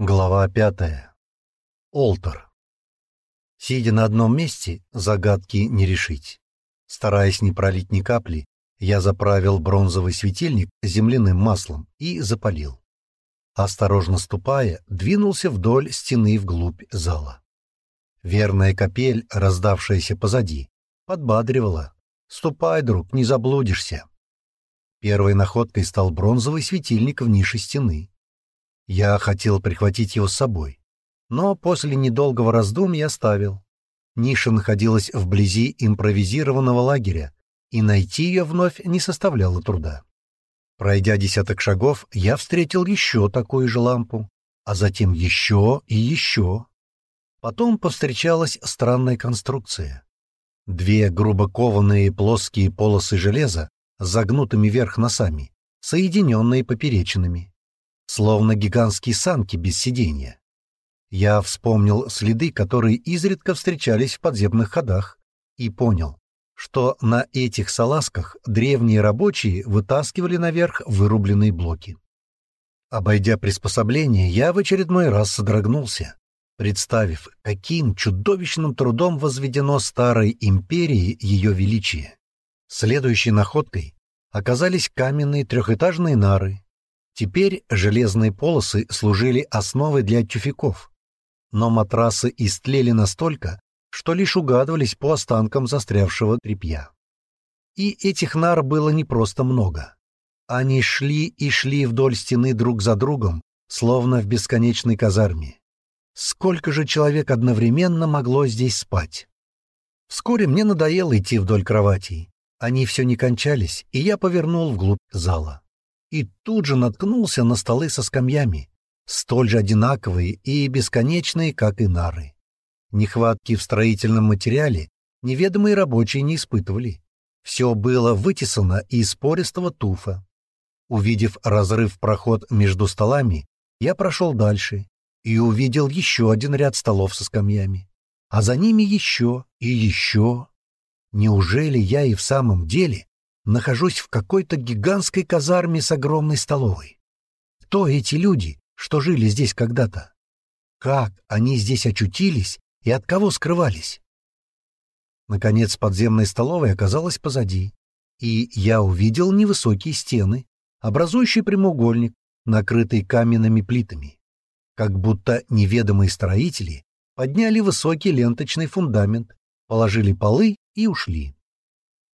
Глава пятая. Олтер. Сидя на одном месте, загадки не решить. Стараясь не пролить ни капли, я заправил бронзовый светильник земляным маслом и запалил. Осторожно ступая, двинулся вдоль стены вглубь зала. Верная капель, раздавшаяся позади, подбадривала. «Ступай, друг, не заблудишься». Первой находкой стал бронзовый светильник в нише стены. Я хотел прихватить его с собой, но после недолгого раздумья оставил. Ниша находилась вблизи импровизированного лагеря, и найти ее вновь не составляло труда. Пройдя десяток шагов, я встретил еще такую же лампу, а затем еще и еще. Потом повстречалась странная конструкция. Две грубо кованые плоские полосы железа с загнутыми вверх носами, соединенные поперечинами словно гигантские санки без сиденья. Я вспомнил следы, которые изредка встречались в подземных ходах, и понял, что на этих салазках древние рабочие вытаскивали наверх вырубленные блоки. Обойдя приспособление, я в очередной раз содрогнулся, представив, каким чудовищным трудом возведено старой империей ее величие. Следующей находкой оказались каменные трехэтажные нары, Теперь железные полосы служили основой для тюфяков, но матрасы истлели настолько, что лишь угадывались по останкам застрявшего тряпья. И этих нар было не просто много. Они шли и шли вдоль стены друг за другом, словно в бесконечной казарме. Сколько же человек одновременно могло здесь спать? Вскоре мне надоело идти вдоль кроватей. Они все не кончались, и я повернул вглубь зала и тут же наткнулся на столы со скамьями, столь же одинаковые и бесконечные, как и нары. Нехватки в строительном материале неведомые рабочие не испытывали. Все было вытесано из пористого туфа. Увидев разрыв проход между столами, я прошел дальше и увидел еще один ряд столов со скамьями. А за ними еще и еще. Неужели я и в самом деле нахожусь в какой-то гигантской казарме с огромной столовой. Кто эти люди, что жили здесь когда-то? Как они здесь очутились и от кого скрывались? Наконец подземная столовая оказалась позади, и я увидел невысокие стены, образующие прямоугольник, накрытый каменными плитами. Как будто неведомые строители подняли высокий ленточный фундамент, положили полы и ушли.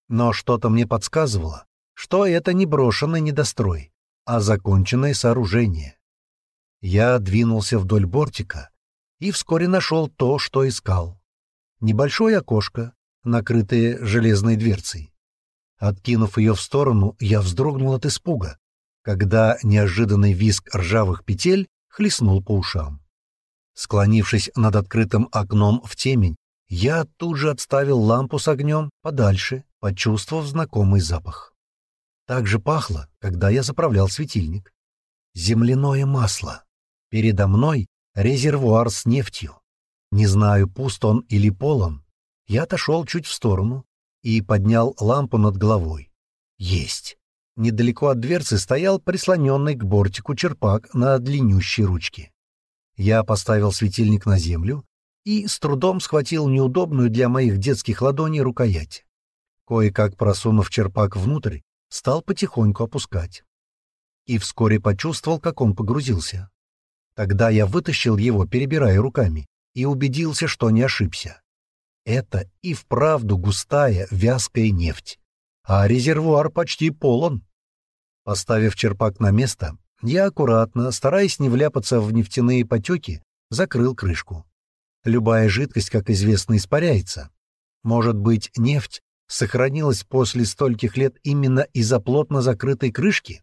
Но что-то мне подсказывало, что это не брошенный недострой, а законченное сооружение. Я двинулся вдоль бортика и вскоре нашел то, что искал. Небольшое окошко, накрытое железной дверцей. Откинув ее в сторону, я вздрогнул от испуга, когда неожиданный визг ржавых петель хлестнул по ушам. Склонившись над открытым окном в темень, я тут же отставил лампу с огнем подальше почувствовав знакомый запах. Так же пахло, когда я заправлял светильник. Земляное масло. Передо мной резервуар с нефтью. Не знаю, пуст он или полон. Я отошел чуть в сторону и поднял лампу над головой. Есть. Недалеко от дверцы стоял прислоненный к бортику черпак на длиннющей ручке. Я поставил светильник на землю и с трудом схватил неудобную для моих детских ладоней рукоять. Кое-как просунув черпак внутрь, стал потихоньку опускать. И вскоре почувствовал, как он погрузился. Тогда я вытащил его, перебирая руками, и убедился, что не ошибся. Это и вправду густая, вязкая нефть, а резервуар почти полон. Поставив черпак на место, я аккуратно, стараясь не вляпаться в нефтяные потеки, закрыл крышку. Любая жидкость, как известно, испаряется. Может быть, нефть сохранилась после стольких лет именно из-за плотно закрытой крышки?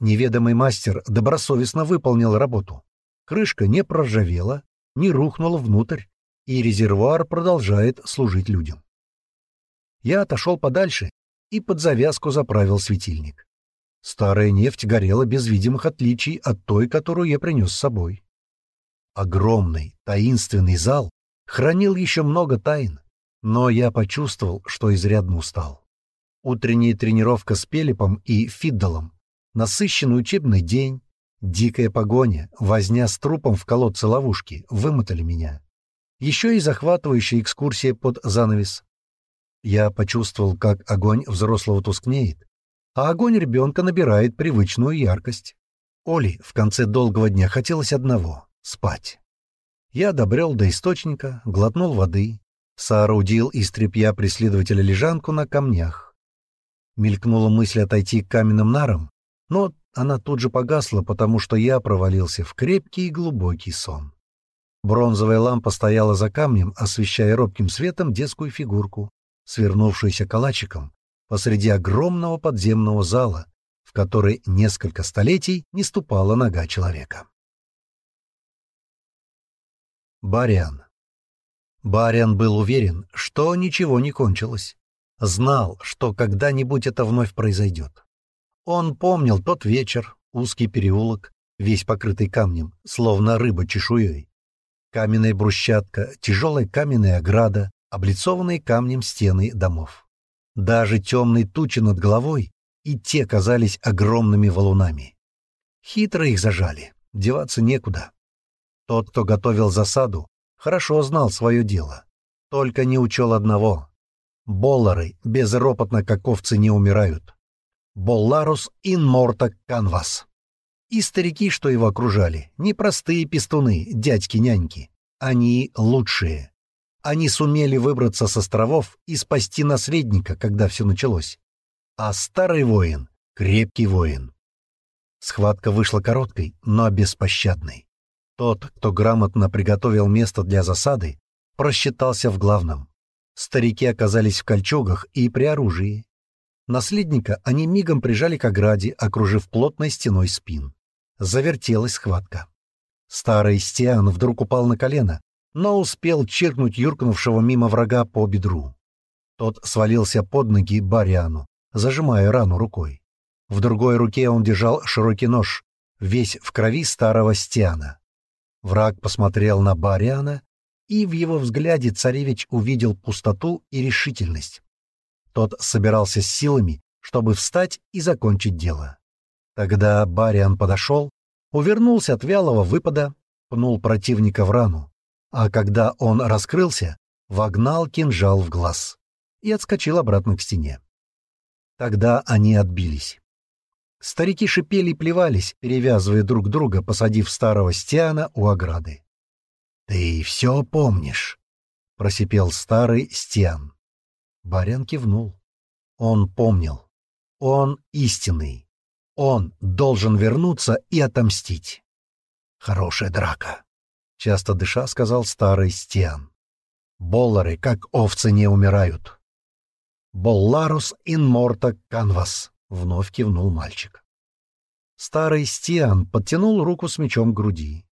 Неведомый мастер добросовестно выполнил работу. Крышка не проржавела, не рухнула внутрь, и резервуар продолжает служить людям. Я отошел подальше и под завязку заправил светильник. Старая нефть горела без видимых отличий от той, которую я принес с собой. Огромный, таинственный зал хранил еще много тайн, но я почувствовал, что изрядно устал. Утренняя тренировка с Пелепом и Фиддалом, насыщенный учебный день, Дикая погоня, возня с трупом в колодце ловушки вымотали меня. Еще и захватывающая экскурсия под занавес. Я почувствовал, как огонь взрослого тускнеет, а огонь ребенка набирает привычную яркость. Оле в конце долгого дня хотелось одного — спать. Я добрел до источника, глотнул воды, соорудил из тряпья преследователя лежанку на камнях. Мелькнула мысль отойти к каменным нарам, но она тут же погасла, потому что я провалился в крепкий и глубокий сон. Бронзовая лампа стояла за камнем, освещая робким светом детскую фигурку, свернувшуюся калачиком посреди огромного подземного зала, в который несколько столетий не ступала нога человека. Бариан. Бариан был уверен, что ничего не кончилось. Знал, что когда-нибудь это вновь произойдет. Он помнил тот вечер, узкий переулок, весь покрытый камнем, словно рыба чешуей. Каменная брусчатка, тяжелая каменная ограда, облицованные камнем стены домов. Даже темные тучи над головой, и те казались огромными валунами. Хитро их зажали, деваться некуда. Тот, кто готовил засаду, хорошо знал свое дело. Только не учел одного. Боллары безропотно, как овцы, не умирают. Болларус ин морта канвас. И старики, что его окружали, не простые пестуны, дядьки-няньки. Они лучшие. Они сумели выбраться с островов и спасти наследника, когда все началось. А старый воин — крепкий воин. Схватка вышла короткой, но беспощадной. Тот, кто грамотно приготовил место для засады, просчитался в главном. Старики оказались в кольчугах и при оружии. Наследника они мигом прижали к ограде, окружив плотной стеной спин. Завертелась схватка. Старый Стиан вдруг упал на колено, но успел чиркнуть юркнувшего мимо врага по бедру. Тот свалился под ноги Бариану, зажимая рану рукой. В другой руке он держал широкий нож, весь в крови старого Стиана. Враг посмотрел на Бариана, и в его взгляде царевич увидел пустоту и решительность. Тот собирался с силами, чтобы встать и закончить дело. Тогда Бариан подошел, увернулся от вялого выпада, пнул противника в рану, а когда он раскрылся, вогнал кинжал в глаз и отскочил обратно к стене. Тогда они отбились. Старики шипели и плевались, перевязывая друг друга, посадив старого Стиана у ограды. «Ты все помнишь?» — просипел старый Стиан. Барян кивнул. Он помнил. Он истинный. Он должен вернуться и отомстить. «Хорошая драка», — часто дыша сказал старый Стиан. «Боллары, как овцы, не умирают». «Болларус ин морта канвас», — вновь кивнул мальчик. Старый Стиан подтянул руку с мечом к груди.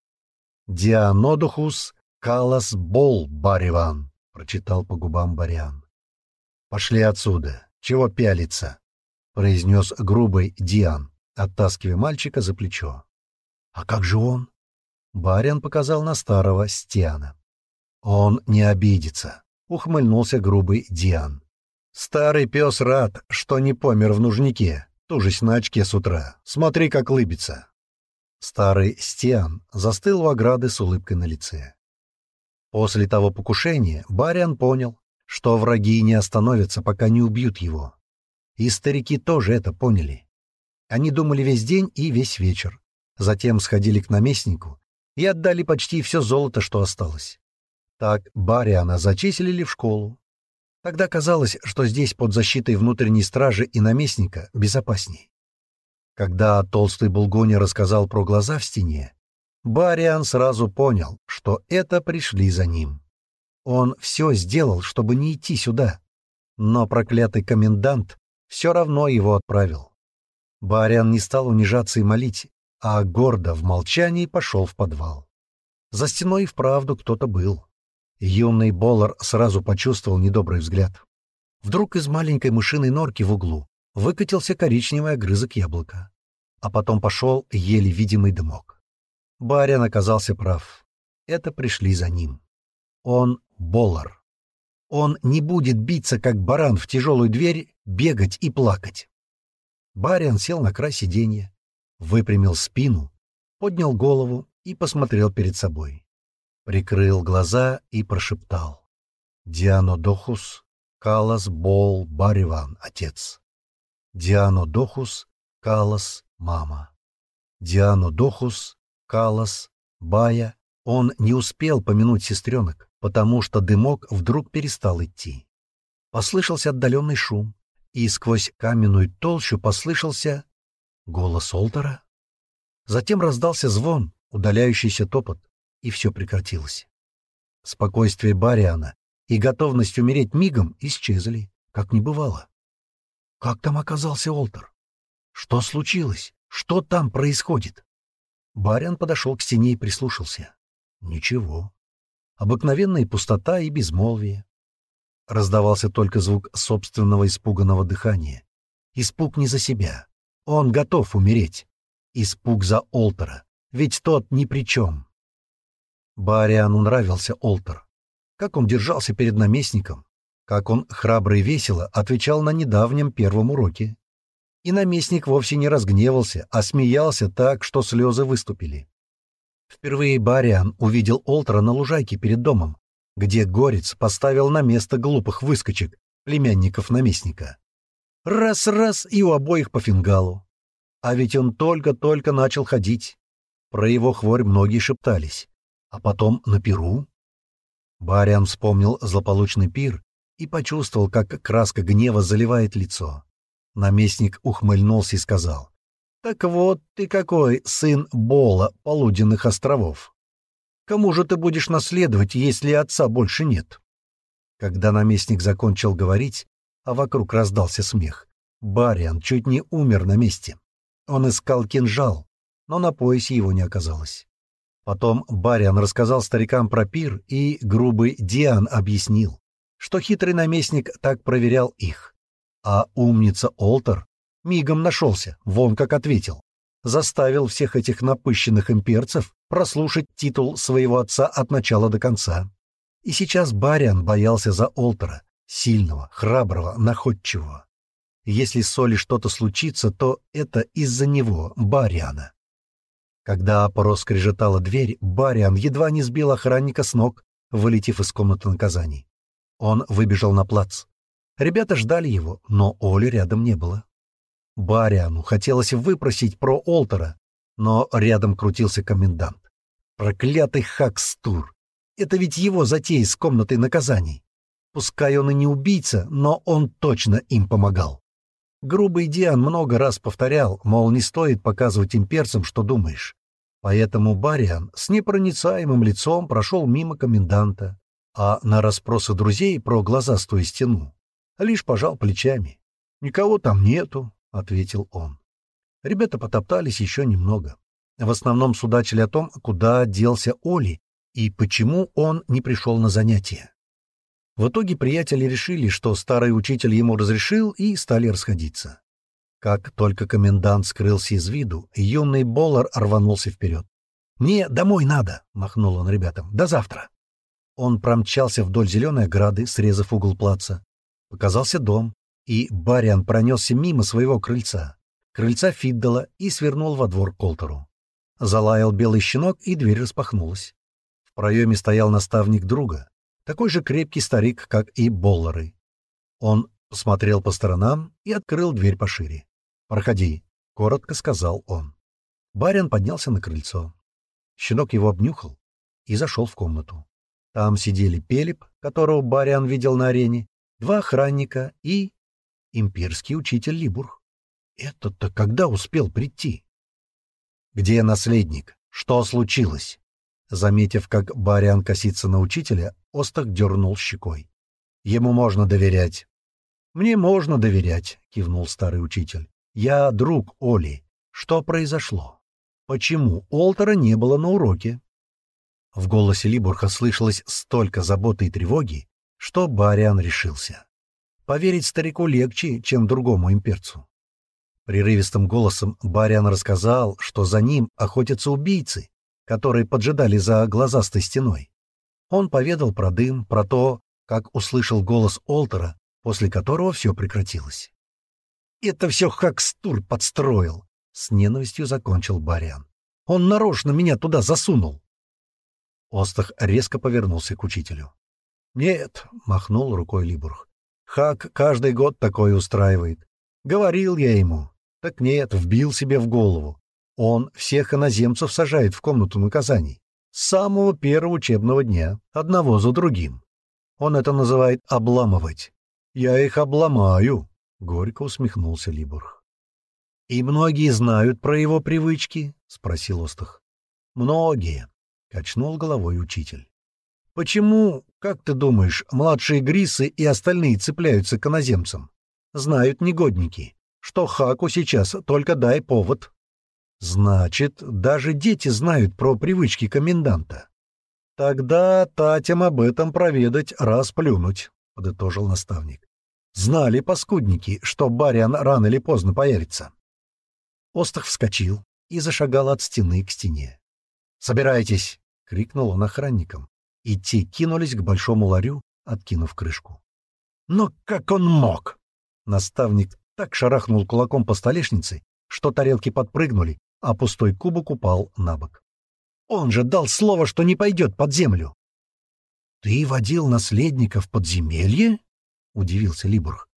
«Дианодухус калас бол бариван», — прочитал по губам Бариан. «Пошли отсюда. Чего пялиться?» — произнес грубый Диан, оттаскивая мальчика за плечо. «А как же он?» Бариан показал на старого Стиана. «Он не обидится», — ухмыльнулся грубый Диан. Старый пес рад, что не помер в нужнике, тужись на очке с утра. Смотри, как лыбится. Старый Стиан застыл у ограды с улыбкой на лице. После того покушения Бариан понял, что враги не остановятся, пока не убьют его. И старики тоже это поняли. Они думали весь день и весь вечер. Затем сходили к наместнику и отдали почти все золото, что осталось. Так Бариана зачислили в школу, Тогда казалось, что здесь под защитой внутренней стражи и наместника безопасней. Когда толстый Булгони рассказал про глаза в стене, Бариан сразу понял, что это пришли за ним. Он все сделал, чтобы не идти сюда, но проклятый комендант все равно его отправил. Бариан не стал унижаться и молить, а гордо в молчании пошел в подвал. За стеной вправду кто-то был. Юный Боллар сразу почувствовал недобрый взгляд. Вдруг из маленькой мышиной норки в углу выкатился коричневый огрызок яблока. А потом пошел еле видимый дымок. Барин оказался прав. Это пришли за ним. Он Боллар. Он не будет биться, как баран в тяжелую дверь, бегать и плакать. Бариан сел на край сиденья, выпрямил спину, поднял голову и посмотрел перед собой. Прикрыл глаза и прошептал. «Дианодохус, Калас Бол Бариван, отец. Дианодохус, Калас, мама. Дианодохус, Калас, Бая. Он не успел помянуть сестренок, потому что дымок вдруг перестал идти. Послышался отдаленный шум, и сквозь каменную толщу послышался голос Олтера. Затем раздался звон, удаляющийся топот, и все прекратилось. Спокойствие Бариана и готовность умереть мигом исчезли, как не бывало. Как там оказался Олтер? Что случилось? Что там происходит? Бариан подошел к стене и прислушался. Ничего. Обыкновенная пустота и безмолвие. Раздавался только звук собственного испуганного дыхания. Испуг не за себя. Он готов умереть. Испуг за Олтера, ведь тот ни при чем. Бариану нравился Олтер. Как он держался перед наместником, как он храбро и весело отвечал на недавнем первом уроке. И наместник вовсе не разгневался, а смеялся так, что слезы выступили. Впервые Бариан увидел Олтера на лужайке перед домом, где Горец поставил на место глупых выскочек, племянников наместника. Раз-раз и у обоих по фингалу. А ведь он только-только начал ходить. Про его хворь многие шептались. А потом на пиру. Бариан вспомнил злополучный пир и почувствовал, как краска гнева заливает лицо. Наместник ухмыльнулся и сказал, «Так вот ты какой сын Бола полуденных островов. Кому же ты будешь наследовать, если отца больше нет?» Когда наместник закончил говорить, а вокруг раздался смех, Бариан чуть не умер на месте. Он искал кинжал, но на поясе его не оказалось. Потом Бариан рассказал старикам про пир, и грубый Диан объяснил, что хитрый наместник так проверял их. А умница Олтер мигом нашелся, вон как ответил. Заставил всех этих напыщенных имперцев прослушать титул своего отца от начала до конца. И сейчас Бариан боялся за Олтера, сильного, храброго, находчивого. Если с Соли что-то случится, то это из-за него, Бариана. Когда проскрежетала дверь, Бариан едва не сбил охранника с ног, вылетев из комнаты наказаний. Он выбежал на плац. Ребята ждали его, но Оли рядом не было. Бариану хотелось выпросить про Олтера, но рядом крутился комендант. Проклятый Хакстур! Это ведь его затея с комнатой наказаний. Пускай он и не убийца, но он точно им помогал. Грубый Диан много раз повторял, мол, не стоит показывать имперцам, что думаешь. Поэтому Бариан с непроницаемым лицом прошел мимо коменданта, а на расспросы друзей про глазастую стену лишь пожал плечами. «Никого там нету», — ответил он. Ребята потоптались еще немного. В основном судачили о том, куда делся Оли и почему он не пришел на занятия. В итоге приятели решили, что старый учитель ему разрешил, и стали расходиться. Как только комендант скрылся из виду, юный Боллар рванулся вперед. «Мне домой надо!» — махнул он ребятам. «До завтра!» Он промчался вдоль зеленой ограды, срезав угол плаца. Показался дом, и Бариан пронесся мимо своего крыльца, крыльца Фиддала и свернул во двор Колтеру. Залаял белый щенок, и дверь распахнулась. В проеме стоял наставник друга, такой же крепкий старик, как и Боллары. Он посмотрел по сторонам и открыл дверь пошире. «Проходи», — коротко сказал он. Барин поднялся на крыльцо. Щенок его обнюхал и зашел в комнату. Там сидели Пелеп, которого Бариан видел на арене, два охранника и... имперский учитель Либур. Этот-то когда успел прийти? «Где наследник? Что случилось?» Заметив, как Бариан косится на учителя, Остах дернул щекой. «Ему можно доверять». «Мне можно доверять», — кивнул старый учитель. «Я друг Оли. Что произошло? Почему Олтера не было на уроке?» В голосе Либурха слышалось столько заботы и тревоги, что Бариан решился. Поверить старику легче, чем другому имперцу. Прерывистым голосом Бариан рассказал, что за ним охотятся убийцы, которые поджидали за глазастой стеной. Он поведал про дым, про то, как услышал голос Олтера, после которого все прекратилось. «Это все Хакстур подстроил», — с ненавистью закончил Бариан. Он нарочно меня туда засунул. Остах резко повернулся к учителю. «Нет», — махнул рукой Либург. «Хак каждый год такое устраивает. Говорил я ему. Так нет, вбил себе в голову. Он всех иноземцев сажает в комнату наказаний. С самого первого учебного дня, одного за другим. Он это называет «обламывать». Я их обломаю, — горько усмехнулся Либург. «И многие знают про его привычки?» — спросил Остах. «Многие», — качнул головой учитель. «Почему, как ты думаешь, младшие Грисы и остальные цепляются к иноземцам? Знают негодники, что Хаку сейчас только дай повод». «Значит, даже дети знают про привычки коменданта». «Тогда Татям об этом проведать раз плюнуть», — подытожил наставник. «Знали паскудники, что Бариан рано или поздно появится». Остах вскочил и зашагал от стены к стене. «Собирайтесь!» — крикнул он охранникам. И те кинулись к большому ларю, откинув крышку. «Но как он мог?» Наставник так шарахнул кулаком по столешнице, что тарелки подпрыгнули, а пустой кубок упал на бок. «Он же дал слово, что не пойдет под землю!» «Ты водил наследника в подземелье?» — удивился Либург.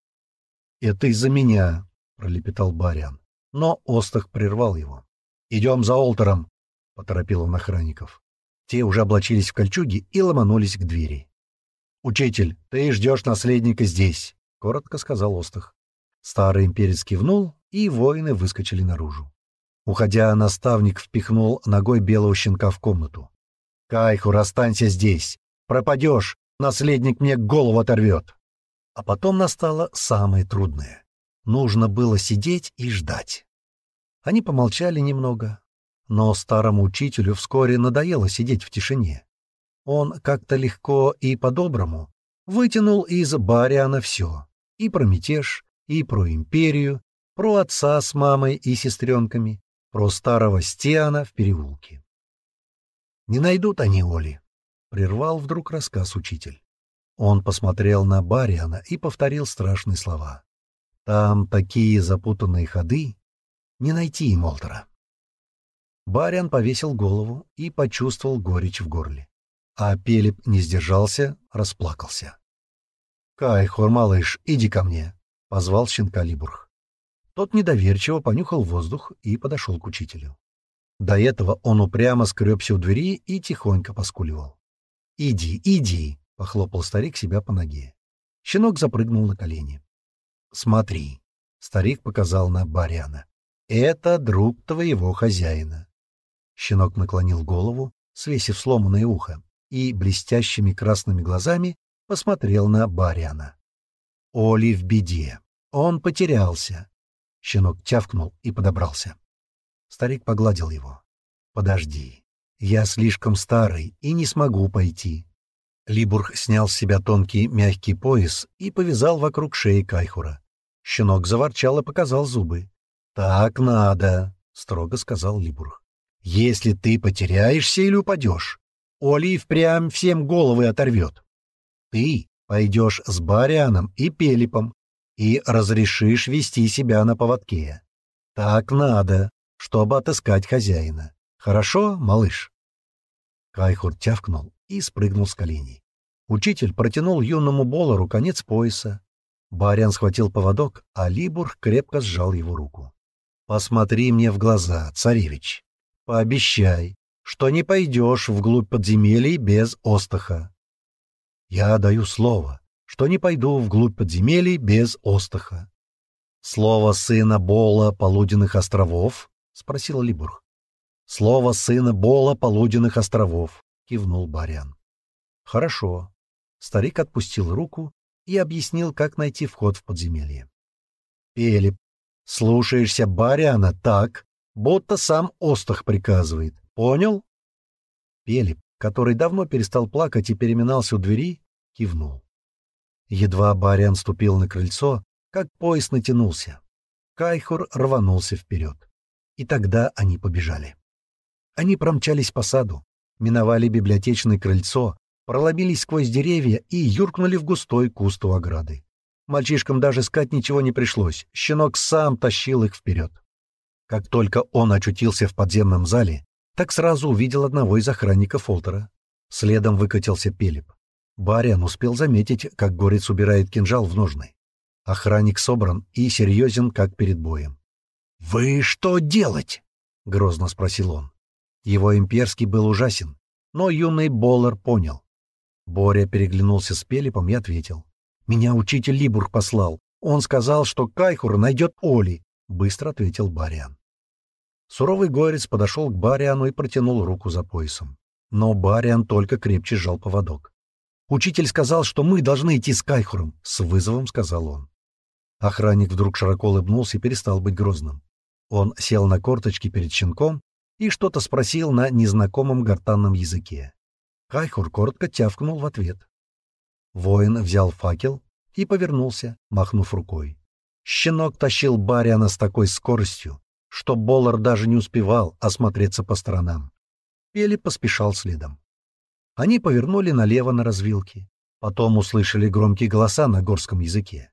«Это из-за меня», — пролепетал Бариан. Но Остах прервал его. «Идем за Олтером», — поторопил он охранников. Те уже облачились в кольчуги и ломанулись к двери. «Учитель, ты ждешь наследника здесь», — коротко сказал Остах. Старый имперец кивнул, и воины выскочили наружу. Уходя, наставник впихнул ногой белого щенка в комнату. «Кайхур, останься здесь! Пропадешь, наследник мне голову оторвет!» А потом настало самое трудное. Нужно было сидеть и ждать. Они помолчали немного, но старому учителю вскоре надоело сидеть в тишине. Он как-то легко и по-доброму вытянул из Бариана все. И про мятеж, и про империю, про отца с мамой и сестренками, про старого Стиана в переулке. «Не найдут они Оли», — прервал вдруг рассказ учитель. Он посмотрел на Бариана и повторил страшные слова. Там такие запутанные ходы. Не найти им Олтера. Бариан повесил голову и почувствовал горечь в горле. А Пелеп не сдержался, расплакался. «Кайхор, малыш, иди ко мне», — позвал щенка Либург. Тот недоверчиво понюхал воздух и подошел к учителю. До этого он упрямо скребся у двери и тихонько поскуливал. «Иди, иди!» — похлопал старик себя по ноге. Щенок запрыгнул на колени. «Смотри», — старик показал на Баряна, — «это друг твоего хозяина». Щенок наклонил голову, свесив сломанное ухо, и блестящими красными глазами посмотрел на Баряна. «Оли в беде. Он потерялся». Щенок тявкнул и подобрался. Старик погладил его. «Подожди. Я слишком старый и не смогу пойти». Либург снял с себя тонкий мягкий пояс и повязал вокруг шеи Кайхура. Щенок заворчал и показал зубы. «Так надо», — строго сказал Либург. «Если ты потеряешься или упадешь, Оли впрямь всем головы оторвет. Ты пойдешь с Барианом и Пелипом и разрешишь вести себя на поводке. Так надо, чтобы отыскать хозяина. Хорошо, малыш?» Кайхур тявкнул и спрыгнул с коленей. Учитель протянул юному Болору конец пояса. Барян схватил поводок, а Либург крепко сжал его руку. «Посмотри мне в глаза, царевич. Пообещай, что не пойдешь вглубь подземелий без Остаха. Я даю слово, что не пойду вглубь подземелий без Остаха. Слово сына Бола Полуденных островов? — спросил Либург. Слово сына Бола Полуденных островов, — кивнул Барян. Хорошо. Старик отпустил руку и объяснил, как найти вход в подземелье. Пелеп, слушаешься Бариана так, будто сам Остах приказывает. Понял? Пелеп, который давно перестал плакать и переминался у двери, кивнул. Едва Бариан ступил на крыльцо, как пояс натянулся. Кайхур рванулся вперед. И тогда они побежали. Они промчались по саду, миновали библиотечное крыльцо, проломились сквозь деревья и юркнули в густой куст у ограды. Мальчишкам даже искать ничего не пришлось, щенок сам тащил их вперед. Как только он очутился в подземном зале, так сразу увидел одного из охранников Олтера. Следом выкатился Пелеп. Бариан успел заметить, как горец убирает кинжал в ножны. Охранник собран и серьезен, как перед боем. «Вы что делать?» — грозно спросил он. Его имперский был ужасен, но юный Боллар понял. Боря переглянулся с Пелепом и ответил. «Меня учитель Либург послал. Он сказал, что Кайхур найдет Оли», — быстро ответил Бариан. Суровый горец подошел к Бариану и протянул руку за поясом. Но Бариан только крепче сжал поводок. «Учитель сказал, что мы должны идти с Кайхуром», — с вызовом сказал он. Охранник вдруг широко улыбнулся и перестал быть грозным. Он сел на корточки перед щенком и что-то спросил на незнакомом гортанном языке. Кайхур коротко тявкнул в ответ. Воин взял факел и повернулся, махнув рукой. Щенок тащил Бариана с такой скоростью, что Боллар даже не успевал осмотреться по сторонам. Пели поспешал следом. Они повернули налево на развилке. Потом услышали громкие голоса на горском языке.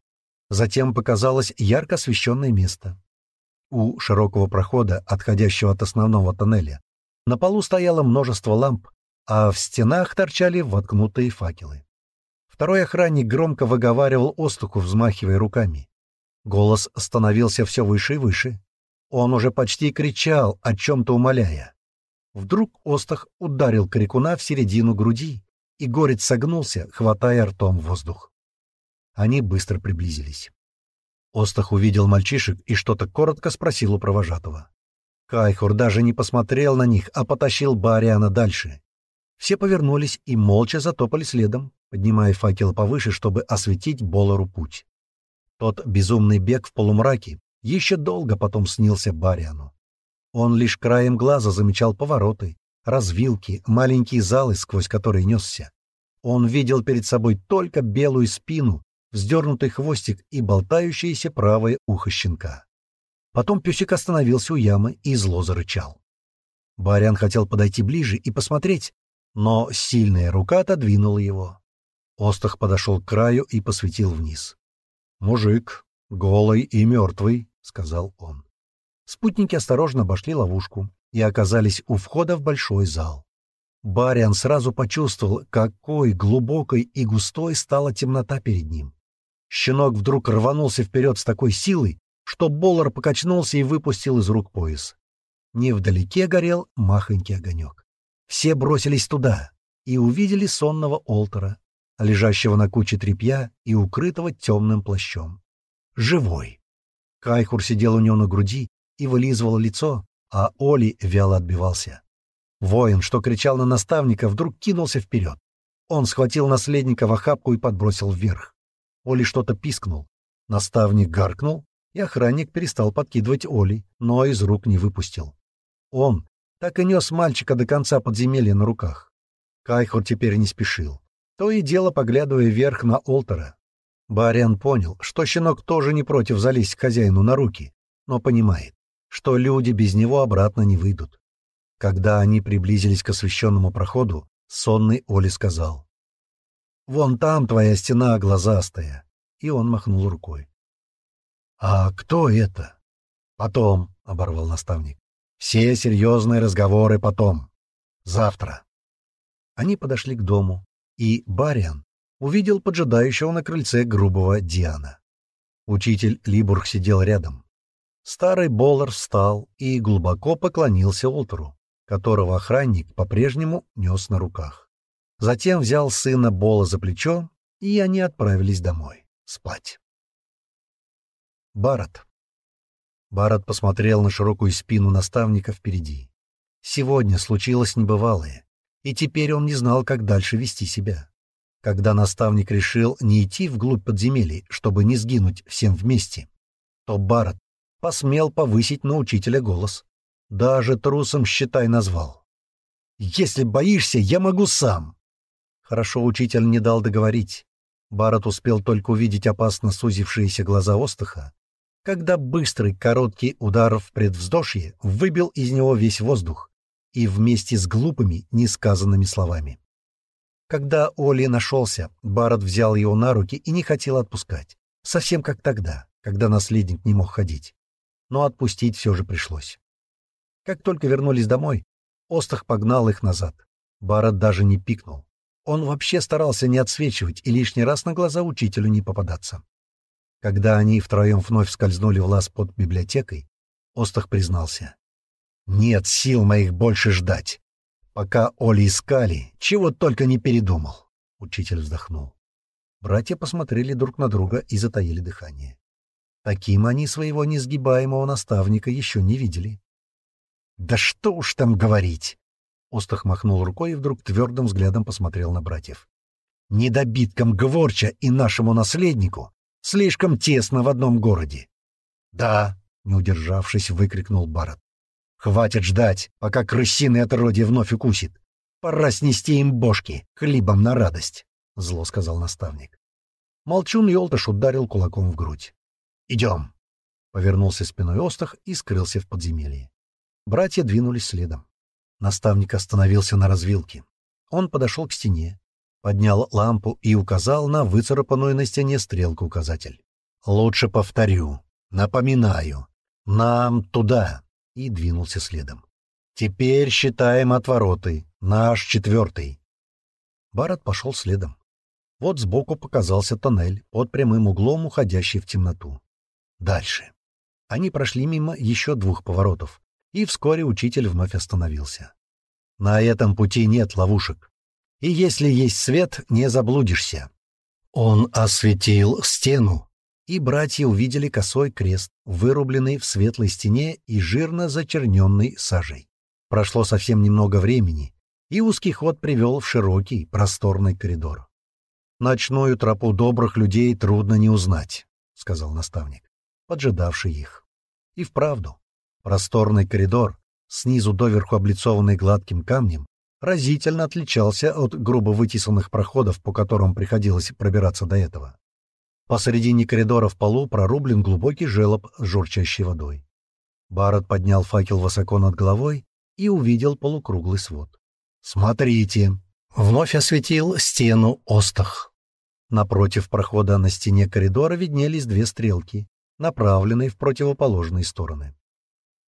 Затем показалось ярко освещенное место. У широкого прохода, отходящего от основного тоннеля, на полу стояло множество ламп, а в стенах торчали воткнутые факелы. Второй охранник громко выговаривал остуху, взмахивая руками. Голос становился все выше и выше. Он уже почти кричал, о чем-то умоляя. Вдруг Остах ударил крикуна в середину груди, и горец согнулся, хватая ртом воздух. Они быстро приблизились. Остах увидел мальчишек и что-то коротко спросил у провожатого. Кайхур даже не посмотрел на них, а потащил Бариана дальше. Все повернулись и молча затопали следом, поднимая факел повыше, чтобы осветить Болору путь. Тот безумный бег в полумраке еще долго потом снился Бариану. Он лишь краем глаза замечал повороты, развилки, маленькие залы, сквозь которые несся. Он видел перед собой только белую спину вздернутый хвостик и болтающееся правое ухо щенка. Потом песик остановился у ямы и зло зарычал. Барян хотел подойти ближе и посмотреть, но сильная рука отодвинула его. Остах подошел к краю и посветил вниз. «Мужик, голый и мертвый», — сказал он. Спутники осторожно обошли ловушку и оказались у входа в большой зал. Бариан сразу почувствовал, какой глубокой и густой стала темнота перед ним. Щенок вдруг рванулся вперед с такой силой, что Боллар покачнулся и выпустил из рук пояс. Невдалеке горел махонький огонек. Все бросились туда и увидели сонного Олтера, лежащего на куче тряпья и укрытого темным плащом. Живой. Кайхур сидел у него на груди и вылизывал лицо, а Оли вяло отбивался. Воин, что кричал на наставника, вдруг кинулся вперед. Он схватил наследника в охапку и подбросил вверх. Оли что-то пискнул. Наставник гаркнул, и охранник перестал подкидывать Оли, но из рук не выпустил. Он так и нес мальчика до конца подземелья на руках. Кайхор теперь не спешил, то и дело поглядывая вверх на Олтера. Бариан понял, что щенок тоже не против залезть к хозяину на руки, но понимает, что люди без него обратно не выйдут. Когда они приблизились к освещенному проходу, сонный Оли сказал. Вон там твоя стена глазастая. И он махнул рукой. А кто это? Потом, — оборвал наставник. Все серьезные разговоры потом. Завтра. Они подошли к дому, и Бариан увидел поджидающего на крыльце грубого Диана. Учитель Либург сидел рядом. Старый Боллар встал и глубоко поклонился Олтеру, которого охранник по-прежнему нес на руках. Затем взял сына Бола за плечо, и они отправились домой, спать. Барат. Барат посмотрел на широкую спину наставника впереди. Сегодня случилось небывалое, и теперь он не знал, как дальше вести себя. Когда наставник решил не идти вглубь подземелий, чтобы не сгинуть всем вместе, то Барат посмел повысить на учителя голос. Даже трусом, считай, назвал. «Если боишься, я могу сам!» Хорошо учитель не дал договорить. Барат успел только увидеть опасно сузившиеся глаза Остаха, когда быстрый короткий удар в предвздошье выбил из него весь воздух и вместе с глупыми несказанными словами. Когда Оли нашелся, Барат взял его на руки и не хотел отпускать, совсем как тогда, когда наследник не мог ходить. Но отпустить все же пришлось. Как только вернулись домой, Остах погнал их назад. Барат даже не пикнул. Он вообще старался не отсвечивать и лишний раз на глаза учителю не попадаться. Когда они втроем вновь скользнули в лаз под библиотекой, Остах признался. «Нет сил моих больше ждать. Пока Оли искали, чего только не передумал». Учитель вздохнул. Братья посмотрели друг на друга и затаили дыхание. Таким они своего несгибаемого наставника еще не видели. «Да что уж там говорить!» Остах махнул рукой и вдруг твердым взглядом посмотрел на братьев. «Недобиткам Гворча и нашему наследнику слишком тесно в одном городе». «Да», — не удержавшись, выкрикнул Барат. «Хватит ждать, пока крысиное отродье вновь укусит. Пора снести им бошки хлебом на радость», — зло сказал наставник. Молчун Йолташ ударил кулаком в грудь. «Идем!» — повернулся спиной Остах и скрылся в подземелье. Братья двинулись следом. Наставник остановился на развилке. Он подошел к стене, поднял лампу и указал на выцарапанную на стене стрелку-указатель. «Лучше повторю. Напоминаю. Нам туда!» И двинулся следом. «Теперь считаем отвороты. Наш четвертый». Барат пошел следом. Вот сбоку показался тоннель, под прямым углом уходящий в темноту. Дальше. Они прошли мимо еще двух поворотов, и вскоре учитель вновь остановился. На этом пути нет ловушек. И если есть свет, не заблудишься. Он осветил стену, и братья увидели косой крест, вырубленный в светлой стене и жирно зачерненный сажей. Прошло совсем немного времени, и узкий ход привел в широкий, просторный коридор. «Ночную тропу добрых людей трудно не узнать», — сказал наставник, поджидавший их. И вправду, Просторный коридор, снизу доверху облицованный гладким камнем, разительно отличался от грубо вытесанных проходов, по которым приходилось пробираться до этого. Посредине коридора в полу прорублен глубокий желоб с журчащей водой. Барретт поднял факел высоко над головой и увидел полукруглый свод. «Смотрите!» — вновь осветил стену остах. Напротив прохода на стене коридора виднелись две стрелки, направленные в противоположные стороны.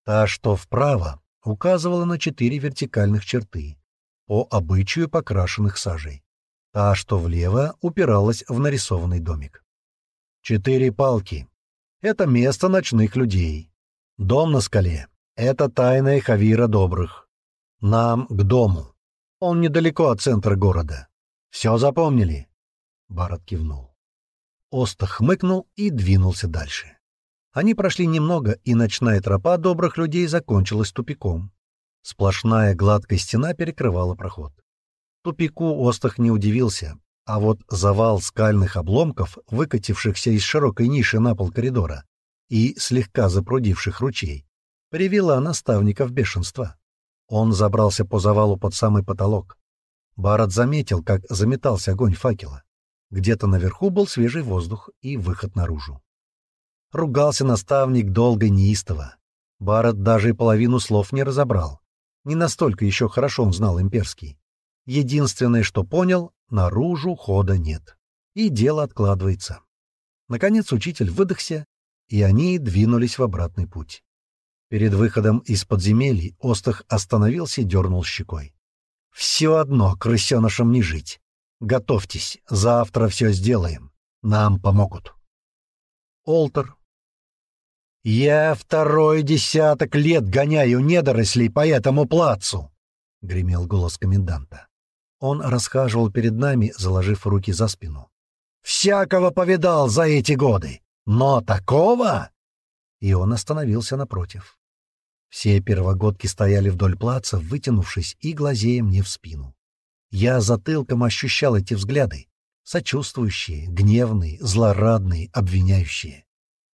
Та, что вправо, указывала на четыре вертикальных черты, по обычаю покрашенных сажей. Та, что влево, упиралась в нарисованный домик. Четыре палки — это место ночных людей. Дом на скале — это тайная Хавира Добрых. Нам к дому. Он недалеко от центра города. Все запомнили?» Барат кивнул. Оста хмыкнул и двинулся дальше. Они прошли немного, и ночная тропа добрых людей закончилась тупиком. Сплошная гладкая стена перекрывала проход. Тупику Остах не удивился, а вот завал скальных обломков, выкатившихся из широкой ниши на пол коридора и слегка запрудивших ручей, привела наставника в бешенство. Он забрался по завалу под самый потолок. Барат заметил, как заметался огонь факела. Где-то наверху был свежий воздух и выход наружу. Ругался наставник долго неистово. Барретт даже и половину слов не разобрал. Не настолько еще хорошо он знал имперский. Единственное, что понял, наружу хода нет. И дело откладывается. Наконец учитель выдохся, и они двинулись в обратный путь. Перед выходом из подземелий Остах остановился и дернул щекой. «Все одно крысенышам не жить. Готовьтесь, завтра все сделаем. Нам помогут». Олтер, «Я второй десяток лет гоняю недорослей по этому плацу!» — гремел голос коменданта. Он расхаживал перед нами, заложив руки за спину. «Всякого повидал за эти годы, но такого...» И он остановился напротив. Все первогодки стояли вдоль плаца, вытянувшись и глазея мне в спину. Я затылком ощущал эти взгляды, сочувствующие, гневные, злорадные, обвиняющие.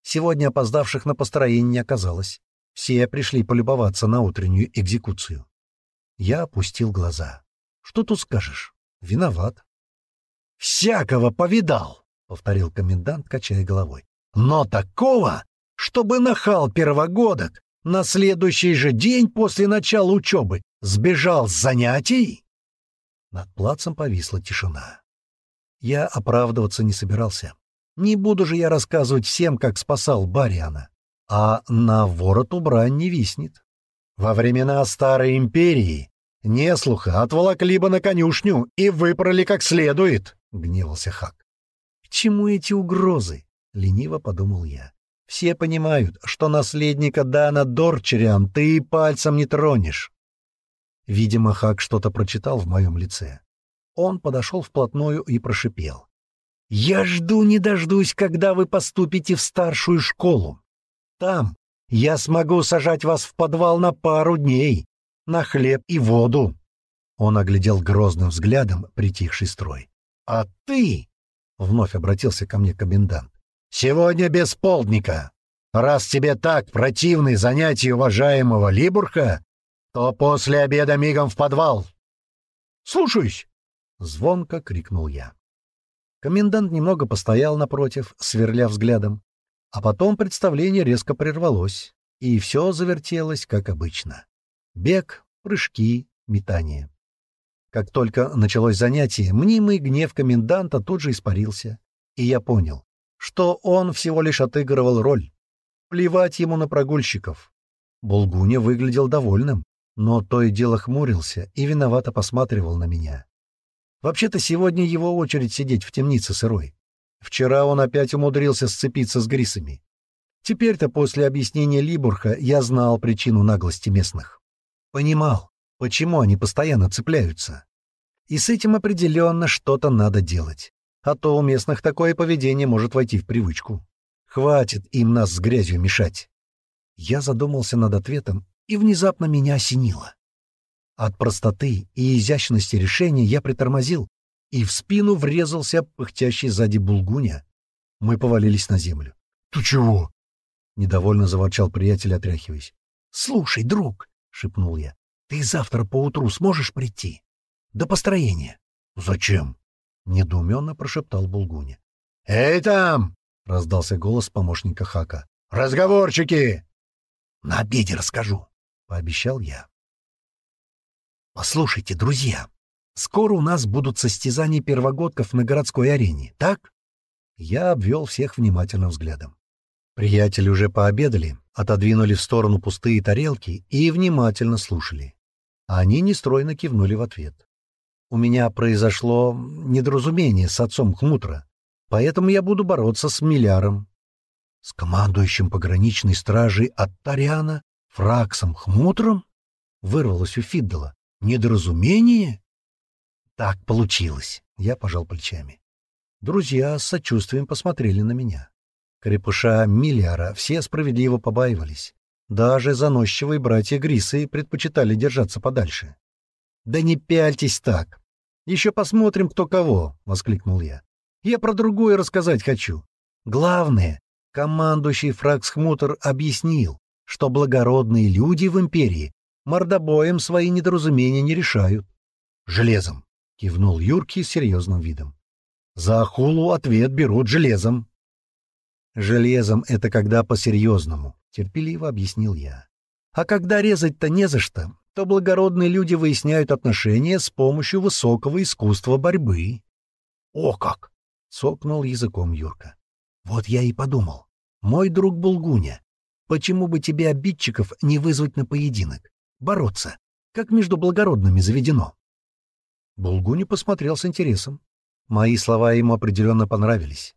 Сегодня опоздавших на построение не оказалось. Все пришли полюбоваться на утреннюю экзекуцию. Я опустил глаза. Что тут скажешь? Виноват. «Всякого повидал!» — повторил комендант, качая головой. «Но такого, чтобы нахал первогодок на следующий же день после начала учебы сбежал с занятий?» Над плацем повисла тишина. Я оправдываться не собирался. Не буду же я рассказывать всем, как спасал Бариана. А на вороту брань не виснет. Во времена Старой Империи Неслуха отволокли бы на конюшню и выпороли как следует, — гневался Хак. К чему эти угрозы? — лениво подумал я. Все понимают, что наследника Дана Дорчерян ты и пальцем не тронешь. Видимо, Хак что-то прочитал в моем лице. Он подошел вплотную и прошипел. «Я жду не дождусь, когда вы поступите в старшую школу. Там я смогу сажать вас в подвал на пару дней, на хлеб и воду». Он оглядел грозным взглядом притихший строй. «А ты...» — вновь обратился ко мне комендант. «Сегодня без полдника. Раз тебе так противны занятия уважаемого Либурха, то после обеда мигом в подвал». «Слушаюсь!» — звонко крикнул я. Комендант немного постоял напротив, сверля взглядом, а потом представление резко прервалось, и все завертелось, как обычно. Бег, прыжки, метание. Как только началось занятие, мнимый гнев коменданта тут же испарился, и я понял, что он всего лишь отыгрывал роль. Плевать ему на прогульщиков. Булгуня выглядел довольным, но то и дело хмурился и виновато посматривал на меня. Вообще-то сегодня его очередь сидеть в темнице сырой. Вчера он опять умудрился сцепиться с грисами. Теперь-то после объяснения Либурха я знал причину наглости местных. Понимал, почему они постоянно цепляются. И с этим определенно что-то надо делать. А то у местных такое поведение может войти в привычку. Хватит им нас с грязью мешать. Я задумался над ответом, и внезапно меня осенило. От простоты и изящности решения я притормозил и в спину врезался пыхтящий сзади булгуня. Мы повалились на землю. — Ты чего? — недовольно заворчал приятель, отряхиваясь. — Слушай, друг, — шепнул я, — ты завтра поутру сможешь прийти? До построения. — Зачем? — недоуменно прошептал булгуня. — Эй, там! — раздался голос помощника Хака. — Разговорчики! — На обеде расскажу, — пообещал я. Послушайте, друзья, скоро у нас будут состязания первогодков на городской арене, так? Я обвел всех внимательным взглядом. Приятели уже пообедали, отодвинули в сторону пустые тарелки и внимательно слушали. Они нестройно кивнули в ответ. У меня произошло недоразумение с отцом Хмутра, поэтому я буду бороться с Милляром. С командующим пограничной стражей от Тариана Фраксом Хмутром вырвалось у Фиддала. Недоразумение? Так получилось. Я пожал плечами. Друзья с сочувствием посмотрели на меня. Крепыша Миллиара все справедливо побаивались. Даже заносчивые братья Грисы предпочитали держаться подальше. «Да не пяльтесь так! Еще посмотрим, кто кого!» — воскликнул я. «Я про другое рассказать хочу. Главное, командующий Фраксхмутер объяснил, что благородные люди в империи мордобоем свои недоразумения не решают. «Железом!» — кивнул Юрки с серьезным видом. «За ахулу ответ берут железом». «Железом — это когда по-серьезному», — терпеливо объяснил я. «А когда резать-то не за что, то благородные люди выясняют отношения с помощью высокого искусства борьбы». «О как!» — сокнул языком Юрка. «Вот я и подумал. Мой друг Булгуня, почему бы тебе обидчиков не вызвать на поединок? Бороться, как между благородными заведено. Булгуни посмотрел с интересом. Мои слова ему определенно понравились.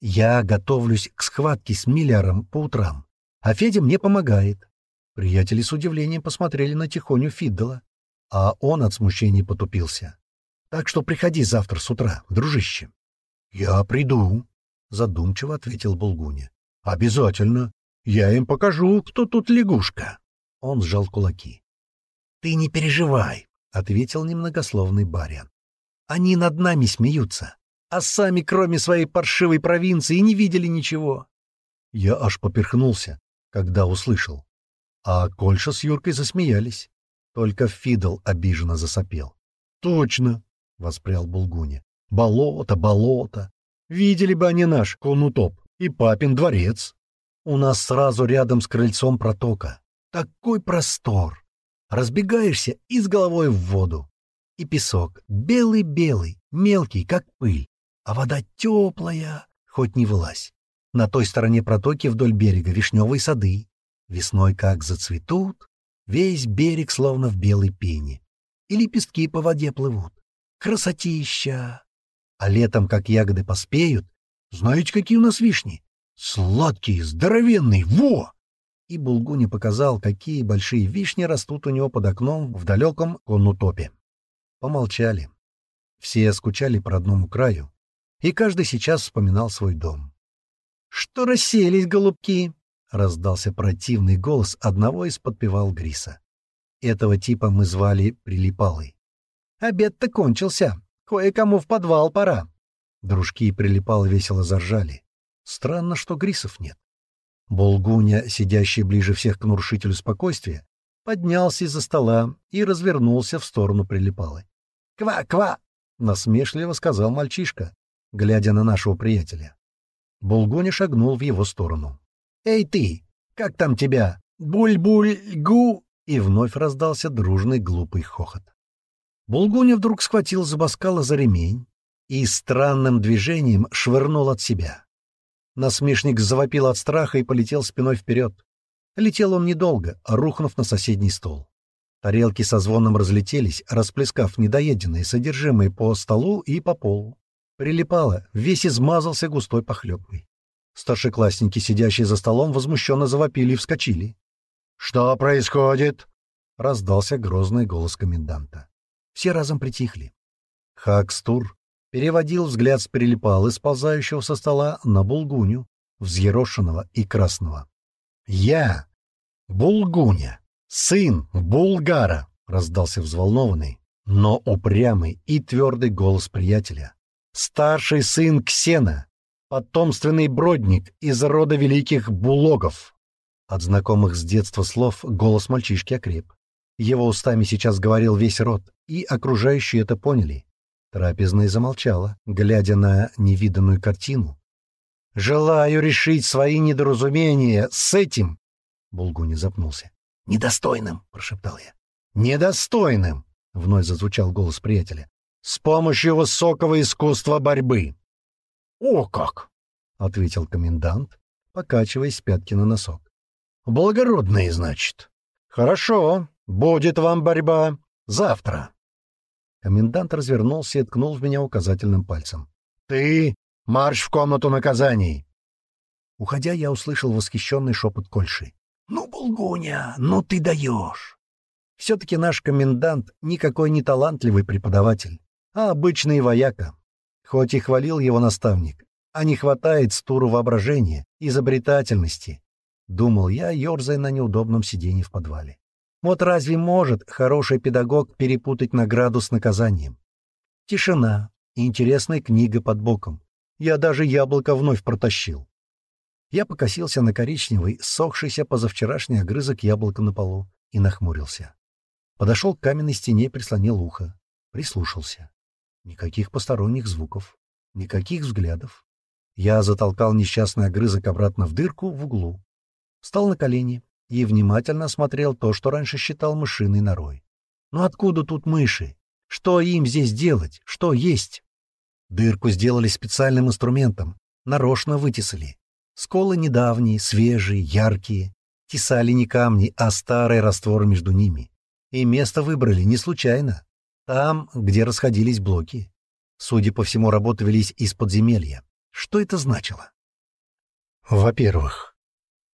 Я готовлюсь к схватке с Миллером по утрам, а Федя мне помогает. Приятели с удивлением посмотрели на Тихоню Фиддала, а он от смущения потупился. Так что приходи завтра с утра, дружище. — Я приду, — задумчиво ответил Булгуня. — Обязательно. Я им покажу, кто тут лягушка. Он сжал кулаки. — Ты не переживай, — ответил немногословный барин. — Они над нами смеются, а сами, кроме своей паршивой провинции, не видели ничего. Я аж поперхнулся, когда услышал. А Кольша с Юркой засмеялись. Только Фидл обиженно засопел. — Точно, — воспрял Булгуня. — Болото, болото. Видели бы они наш конутоп и папин дворец. У нас сразу рядом с крыльцом протока. Такой простор! Разбегаешься и с головой в воду. И песок белый-белый, мелкий, как пыль, а вода теплая, хоть не влазь. На той стороне протоки вдоль берега вишневые сады. Весной как зацветут, весь берег словно в белой пене. и лепестки по воде плывут. Красотища! А летом, как ягоды поспеют, знаете, какие у нас вишни? Сладкие, здоровенные, во! И Булгуни показал, какие большие вишни растут у него под окном в далеком коннутопе. Помолчали. Все скучали по родному краю, и каждый сейчас вспоминал свой дом. «Что расселись, голубки?» — раздался противный голос одного из подпевал Гриса. Этого типа мы звали Прилипалой. «Обед-то кончился. Кое-кому в подвал пора». Дружки и Прилипалы весело заржали. Странно, что Грисов нет. Болгуня, сидящий ближе всех к нарушителю спокойствия, поднялся из-за стола и развернулся в сторону Прилипалы. «Ква-ква!» — насмешливо сказал мальчишка, глядя на нашего приятеля. Булгоня шагнул в его сторону. «Эй ты! Как там тебя? Буль-буль-гу!» И вновь раздался дружный глупый хохот. Булгуня вдруг схватил Забаскала за ремень и странным движением швырнул от себя. Насмешник завопил от страха и полетел спиной вперед. Летел он недолго, рухнув на соседний стол. Тарелки со звоном разлетелись, расплескав недоеденные содержимое по столу и по полу. Прилипало, весь измазался густой похлебкой. Старшеклассники, сидящие за столом, возмущенно завопили и вскочили. «Что происходит?» — раздался грозный голос коменданта. Все разом притихли. Хакстур переводил взгляд с прилипалы, сползающего со стола, на Булгуню, взъерошенного и красного. «Я, Булгуня, сын Булгара!» — раздался взволнованный, но упрямый и твердый голос приятеля. «Старший сын Ксена, потомственный бродник из рода великих булогов!» От знакомых с детства слов голос мальчишки окреп. Его устами сейчас говорил весь род, и окружающие это поняли. Трапезная замолчала, глядя на невиданную картину. «Желаю решить свои недоразумения с этим!» Булгуни запнулся. «Недостойным!» — прошептал я. «Недостойным!» — вновь зазвучал голос приятеля. «С помощью высокого искусства борьбы!» «О как!» — ответил комендант, покачиваясь пятки на носок. Благородные, значит. Хорошо, будет вам борьба завтра. Комендант развернулся и ткнул в меня указательным пальцем. Ты марш в комнату наказаний. Уходя, я услышал восхищенный шепот Кольши. «Ну, Булгуня, ну ты даешь!» Все-таки наш комендант никакой не талантливый преподаватель, а обычный вояка. Хоть и хвалил его наставник, а не хватает стуру воображения, изобретательности, Думал я, ерзая на неудобном сиденье в подвале. Вот разве может хороший педагог перепутать награду с наказанием? Тишина и интересная книга под боком. Я даже яблоко вновь протащил. Я покосился на коричневый, сохшийся позавчерашний огрызок яблока на полу и нахмурился. Подошел к каменной стене прислонил ухо. Прислушался. Никаких посторонних звуков, никаких взглядов. Я затолкал несчастный огрызок обратно в дырку в углу встал на колени и внимательно осмотрел то, что раньше считал мышиной норой. Но откуда тут мыши? Что им здесь делать? Что есть? Дырку сделали специальным инструментом, нарочно вытесали. Сколы недавние, свежие, яркие. Тесали не камни, а старый раствор между ними. И место выбрали не случайно. Там, где расходились блоки. Судя по всему, работы велись из подземелья. Что это значило? Во-первых,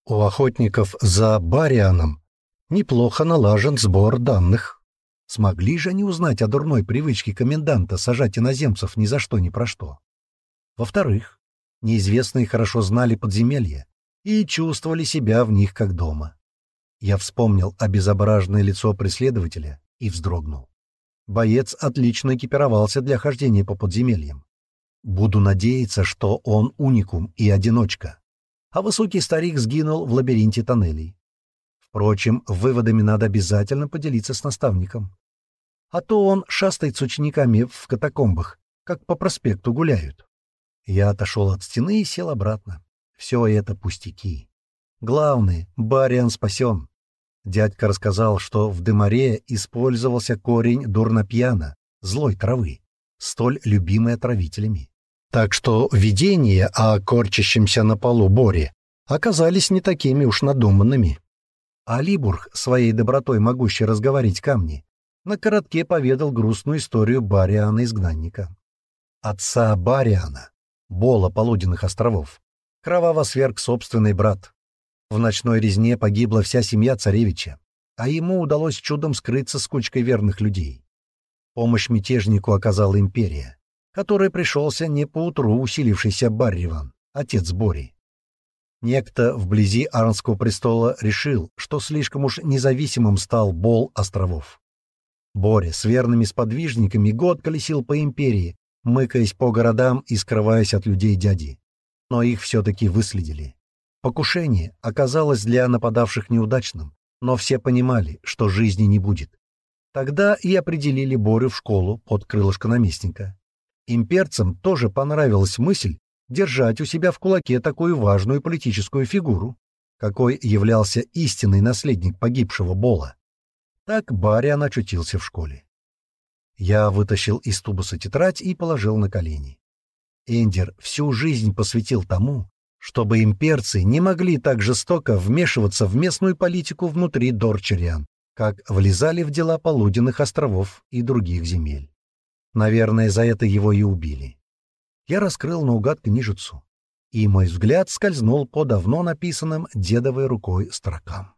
у охотников за Барианом неплохо налажен сбор данных. Смогли же они узнать о дурной привычке коменданта сажать иноземцев ни за что ни про что. Во-вторых, неизвестные хорошо знали подземелья и чувствовали себя в них как дома. Я вспомнил обезображенное лицо преследователя и вздрогнул. Боец отлично экипировался для хождения по подземельям. Буду надеяться, что он уникум и одиночка а высокий старик сгинул в лабиринте тоннелей. Впрочем, выводами надо обязательно поделиться с наставником. А то он шастает с учениками в катакомбах, как по проспекту гуляют. Я отошел от стены и сел обратно. Все это пустяки. Главное, Бариан спасен. Дядька рассказал, что в Демаре использовался корень дурнопьяна, злой травы, столь любимой отравителями. Так что видения о корчащемся на полу Боре оказались не такими уж надуманными. А Либург, своей добротой могущий разговорить камни, на коротке поведал грустную историю Бариана-изгнанника. Отца Бариана, Бола Полуденных островов, кроваво сверг собственный брат. В ночной резне погибла вся семья царевича, а ему удалось чудом скрыться с кучкой верных людей. Помощь мятежнику оказала империя, которой пришелся не поутру усилившийся Барриван, отец Бори. Некто вблизи Арнского престола решил, что слишком уж независимым стал Бол островов. Боря с верными сподвижниками год колесил по империи, мыкаясь по городам и скрываясь от людей дяди. Но их все-таки выследили. Покушение оказалось для нападавших неудачным, но все понимали, что жизни не будет. Тогда и определили Борю в школу под крылышко наместника. Имперцам тоже понравилась мысль держать у себя в кулаке такую важную политическую фигуру, какой являлся истинный наследник погибшего Бола. Так Бариан очутился в школе. Я вытащил из тубуса тетрадь и положил на колени. Эндер всю жизнь посвятил тому, чтобы имперцы не могли так жестоко вмешиваться в местную политику внутри Дорчериан, как влезали в дела полуденных островов и других земель. Наверное, за это его и убили. Я раскрыл наугад книжицу, и мой взгляд скользнул по давно написанным дедовой рукой строкам.